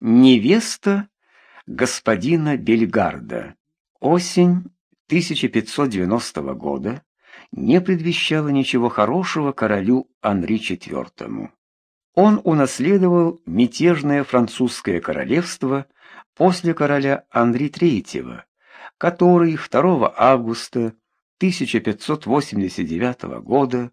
Невеста господина Бельгарда. Осень 1590 года не предвещала ничего хорошего королю Анри IV. Он унаследовал мятежное французское королевство после короля Анри III, который 2 августа 1589 года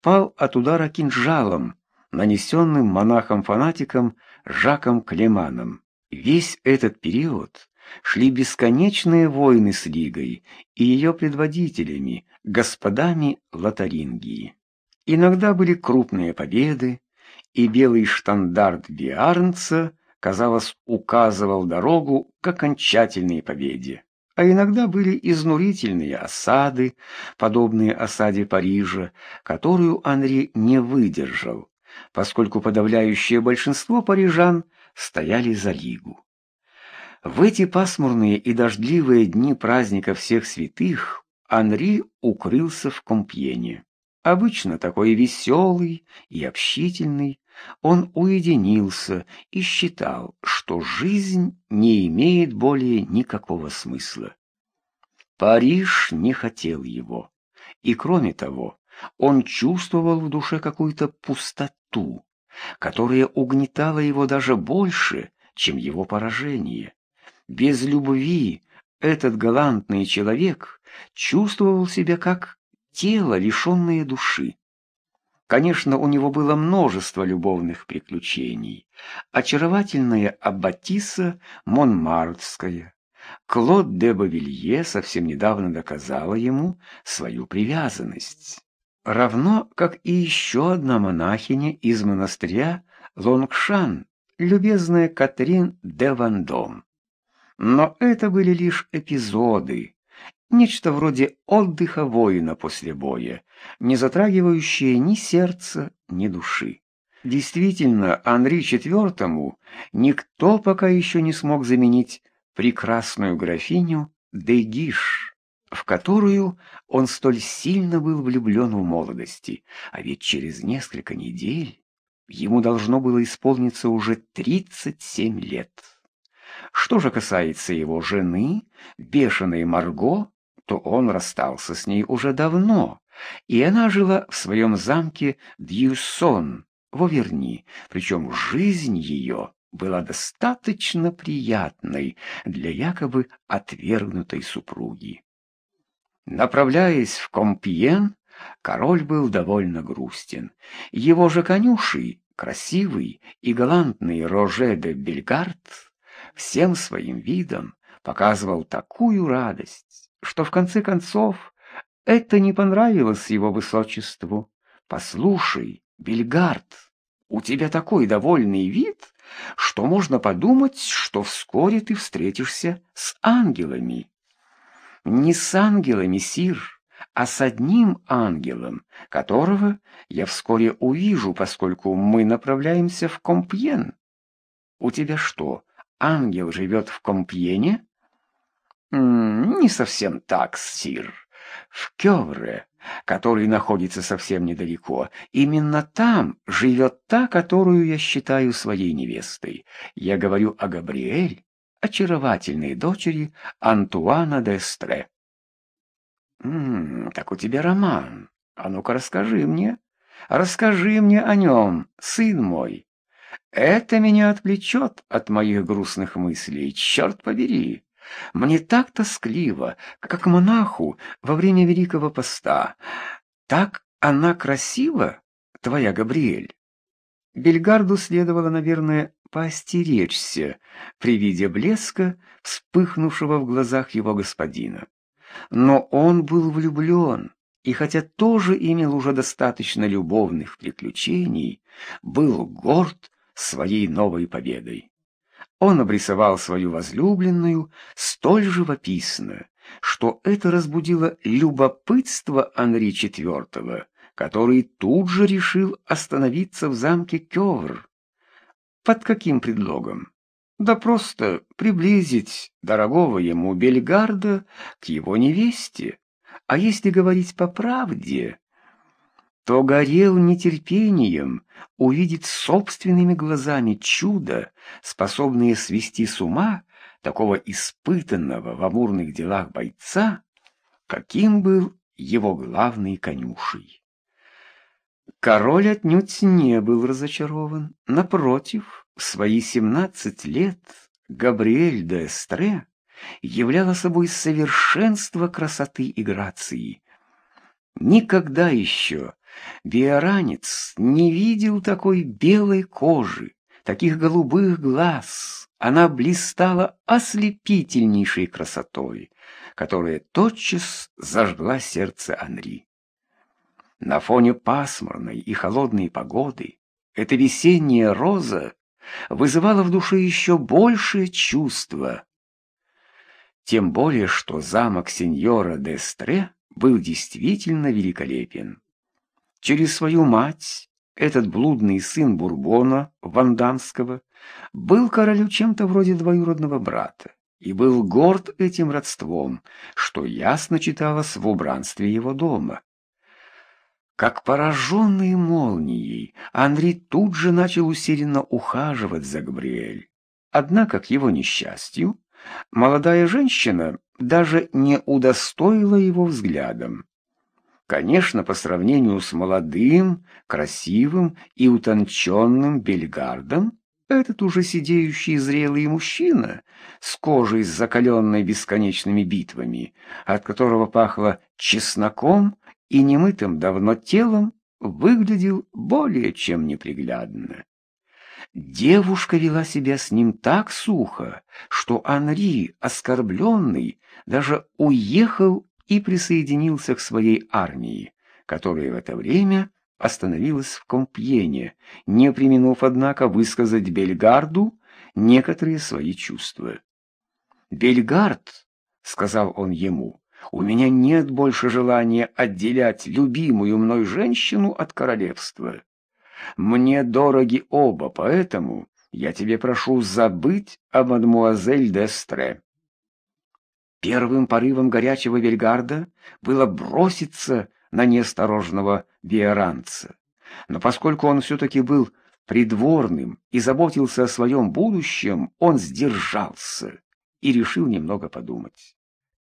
пал от удара кинжалом, нанесенным монахом-фанатиком Жаком Клеманом. Весь этот период шли бесконечные войны с Лигой и ее предводителями, господами Лотарингии. Иногда были крупные победы, и белый штандарт Биарнца, казалось, указывал дорогу к окончательной победе. А иногда были изнурительные осады, подобные осаде Парижа, которую Анри не выдержал, поскольку подавляющее большинство парижан стояли за Лигу. В эти пасмурные и дождливые дни праздника всех святых Анри укрылся в Компьене. Обычно такой веселый и общительный, он уединился и считал, что жизнь не имеет более никакого смысла. Париж не хотел его, и кроме того, он чувствовал в душе какую-то пустоту, которая угнетала его даже больше, чем его поражение. Без любви этот галантный человек чувствовал себя как тело, лишенное души. Конечно, у него было множество любовных приключений. Очаровательная Аббатиса Монмартская. Клод де Бавилье совсем недавно доказала ему свою привязанность равно как и еще одна монахиня из монастыря Лонгшан, любезная Катрин де Вандом. Но это были лишь эпизоды, нечто вроде отдыха воина после боя, не затрагивающее ни сердца, ни души. Действительно, Анри IV никто пока еще не смог заменить прекрасную графиню Дегиш в которую он столь сильно был влюблен в молодости, а ведь через несколько недель ему должно было исполниться уже 37 лет. Что же касается его жены, бешеной Марго, то он расстался с ней уже давно, и она жила в своем замке Дьюсон в Оверни, причем жизнь ее была достаточно приятной для якобы отвергнутой супруги. Направляясь в Компьен, король был довольно грустен. Его же конюший, красивый и галантный Роже де Бельгард, всем своим видом показывал такую радость, что в конце концов это не понравилось его высочеству. «Послушай, Бельгард, у тебя такой довольный вид, что можно подумать, что вскоре ты встретишься с ангелами». Не с ангелами, сир, а с одним ангелом, которого я вскоре увижу, поскольку мы направляемся в Компьен. У тебя что, ангел живет в Компьене? Не совсем так, сир. В Кевре, который находится совсем недалеко, именно там живет та, которую я считаю своей невестой. Я говорю о Габриэль, очаровательной дочери Антуана де Эстре. «М -м, «Так у тебя роман. А ну-ка расскажи мне. Расскажи мне о нем, сын мой. Это меня отвлечет от моих грустных мыслей, черт побери. Мне так тоскливо, как монаху во время Великого Поста. Так она красива, твоя Габриэль». Бельгарду следовало, наверное, поостеречься при виде блеска, вспыхнувшего в глазах его господина. Но он был влюблен, и хотя тоже имел уже достаточно любовных приключений, был горд своей новой победой. Он обрисовал свою возлюбленную столь живописно, что это разбудило любопытство Анри IV, который тут же решил остановиться в замке Кёвр. Под каким предлогом? Да просто приблизить дорогого ему Бельгарда к его невесте. А если говорить по правде, то горел нетерпением увидеть собственными глазами чудо, способное свести с ума такого испытанного в амурных делах бойца, каким был его главный конюшей. Король отнюдь не был разочарован. Напротив, в свои семнадцать лет Габриэль де Эстре являла собой совершенство красоты и грации. Никогда еще Биоранец не видел такой белой кожи, таких голубых глаз. Она блистала ослепительнейшей красотой, которая тотчас зажгла сердце Анри. На фоне пасмурной и холодной погоды эта весенняя роза вызывала в душе еще большее чувство. Тем более, что замок сеньора де Стре был действительно великолепен. Через свою мать этот блудный сын Бурбона, Вандамского, был королю чем-то вроде двоюродного брата и был горд этим родством, что ясно читалось в убранстве его дома. Как пораженный молнией, Андрей тут же начал усиленно ухаживать за Габриэль. Однако, к его несчастью, молодая женщина даже не удостоила его взглядом. Конечно, по сравнению с молодым, красивым и утонченным Бельгардом, этот уже сидеющий зрелый мужчина с кожей, закаленной бесконечными битвами, от которого пахло чесноком и немытым давно телом, выглядел более чем неприглядно. Девушка вела себя с ним так сухо, что Анри, оскорбленный, даже уехал и присоединился к своей армии, которая в это время остановилась в Компьене, не применув, однако, высказать Бельгарду некоторые свои чувства. «Бельгард», — сказал он ему, — «у меня нет больше желания отделять любимую мной женщину от королевства. Мне дороги оба, поэтому я тебе прошу забыть о мадмуазель Дестре». Первым порывом горячего Вельгарда было броситься на неосторожного биоранца. Но поскольку он все-таки был придворным и заботился о своем будущем, он сдержался и решил немного подумать.